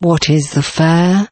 What is the fare?